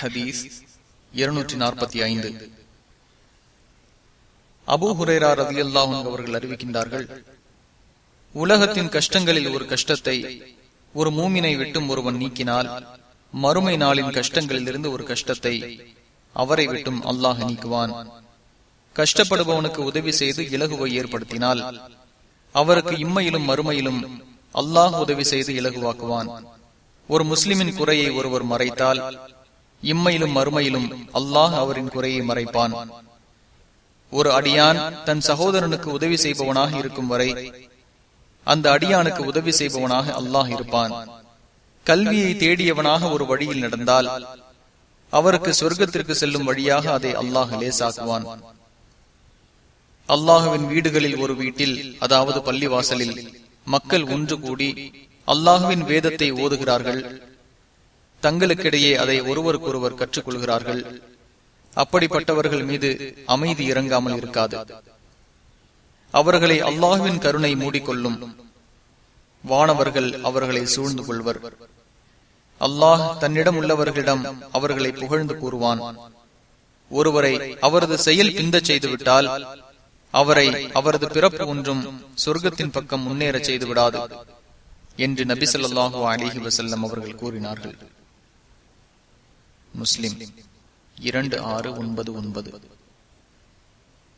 ஹதீஸ் இருநூற்றி நாற்பத்தி ஐந்து. அபு ஹுரேரா ரவி அல்லாஹும் அவர்கள் அறிவிக்கின்றார்கள் உலகத்தின் கஷ்டங்களில் ஒரு கஷ்டத்தை ஒரு மூமினை விட்டும் ஒருவன் நீக்கினால் மறுமை நாளின் கஷ்டங்களில் இருந்து ஒரு கஷ்டத்தை அவரை விட்டும் அல்லாஹ் நீக்குவான். கஷ்டப்படுபவனுக்கு உதவி செய்து இலகுவை ஏற்படுத்தினால் அவருக்கு இம்மையிலும் மறுமையிலும் அல்லாஹ் உதவி செய்து இலகுவாக்குவான். ஒரு முஸ்லிமின் குறையை ஒருவர் மறைத்தால் இம்மையிலும் மறுமையிலும் அல்லாஹ் அவரின் குறையை மறைப்பான். ஒரு அடியான் தன் சகோதரனுக்கு உதவி செய்பவனாக இருக்கும் வரை அந்த அடியானுக்கு உதவி செய்பவனாக அல்லாஹ் இருப்பான். கல்வியை தேடியவனாக ஒரு வழியில் நடந்தால் அவருக்கு சொர்க்கத்திற்கு செல்லும் வழியாக அதை அல்லாஹ் லேசாக்குவான். அல்லாஹுவின் வீடுகளில் ஒரு வீட்டில் அதாவது பள்ளிவாசலில் மக்கள் ஒன்று கூடி அல்லாஹுவின் வேதத்தை ஓதுகிறார்கள். தங்களுக்கிடையே அதை ஒருவருக்கொருவர் கற்றுக்கொள்கிறார்கள். அப்படிப்பட்டவர்கள் மீது அமைதி இறங்காமல் இருக்காது. அவர்களை அல்லாஹுவின் கருணை மூடிக்கொள்ளும். வானவர்கள் அவர்களை சூழ்ந்து கொள்வர். அல்லாஹ் தன்னிடம் உள்ளவர்களிடம் அவர்களை புகழ்ந்து கூறுவான். ஒருவரை அவரது செயல் பிந்த செய்துவிட்டால் அவரை அவரது பிறப்பு ஒன்றும் சொர்க்கத்தின் பக்கம் முன்னேற செய்துவிடாது என்று நபி சொல்லாஹு அலிஹி வசல்லம் அவர்கள் கூறினார்கள். முஸ்லிம். இரண்டு ஆறு ஒன்பது ஒன்பது.